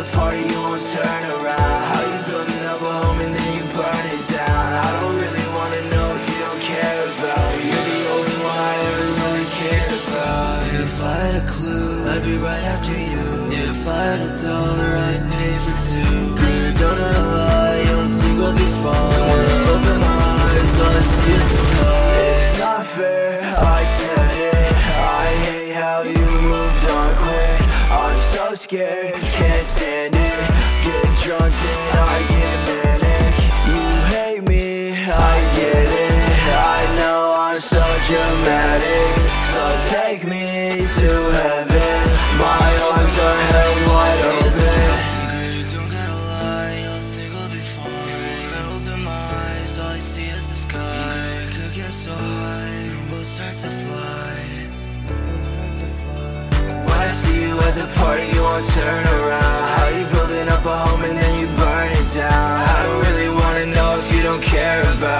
the party, you won't turn around. How you building up a home and then you burn it down? I don't really wanna know if you don't care about. Me. You're the only one I ever really cared about. If I had a clue, I'd be right after you. If I had a dollar, I'd pay for two. Girl, don't know lie, you don't think we'll be fine. When I open my eyes, all I see is the sky. It's not fair, I said. Scared, can't stand it. Get drunk then I get manic. You hate me, I get it. I know I'm so dramatic. So take me to heaven. My arms are held wide open. Don't gotta lie, you'll think we'll be fine. I open my eyes, all I see is the sky. Could get so high, we'll start to fly. When I see the party, you won't turn around. How you building up a home and then you burn it down? I don't really wanna know if you don't care about.